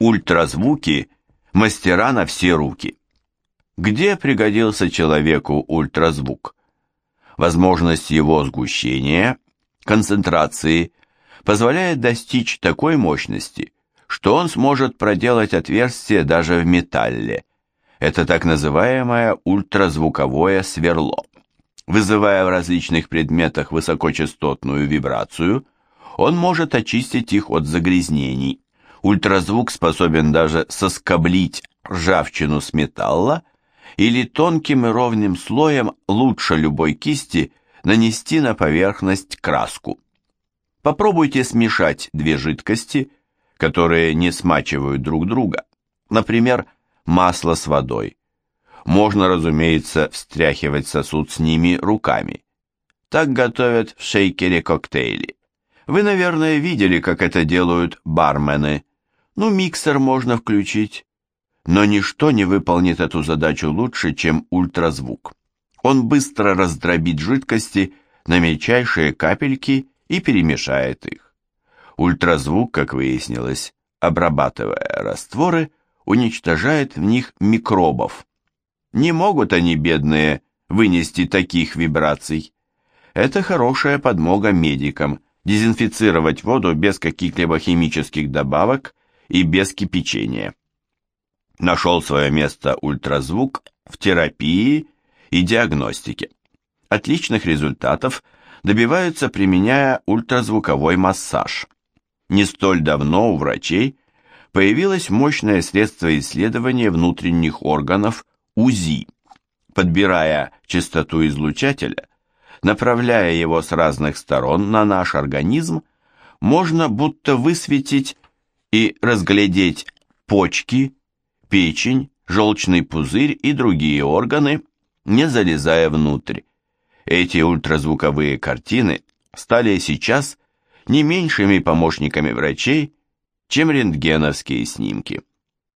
Ультразвуки – мастера на все руки. Где пригодился человеку ультразвук? Возможность его сгущения, концентрации, позволяет достичь такой мощности, что он сможет проделать отверстие даже в металле. Это так называемое ультразвуковое сверло. Вызывая в различных предметах высокочастотную вибрацию, он может очистить их от загрязнений. Ультразвук способен даже соскоблить ржавчину с металла или тонким и ровным слоем лучше любой кисти нанести на поверхность краску. Попробуйте смешать две жидкости, которые не смачивают друг друга. Например, масло с водой. Можно, разумеется, встряхивать сосуд с ними руками. Так готовят в шейкере коктейли. Вы, наверное, видели, как это делают бармены. Ну, миксер можно включить, но ничто не выполнит эту задачу лучше, чем ультразвук. Он быстро раздробит жидкости на мельчайшие капельки и перемешает их. Ультразвук, как выяснилось, обрабатывая растворы, уничтожает в них микробов. Не могут они, бедные, вынести таких вибраций. Это хорошая подмога медикам, дезинфицировать воду без каких-либо химических добавок и без кипячения. Нашел свое место ультразвук в терапии и диагностике. Отличных результатов добиваются, применяя ультразвуковой массаж. Не столь давно у врачей появилось мощное средство исследования внутренних органов УЗИ. Подбирая частоту излучателя, направляя его с разных сторон на наш организм, можно будто высветить и разглядеть почки, печень, желчный пузырь и другие органы, не залезая внутрь. Эти ультразвуковые картины стали сейчас не меньшими помощниками врачей, чем рентгеновские снимки.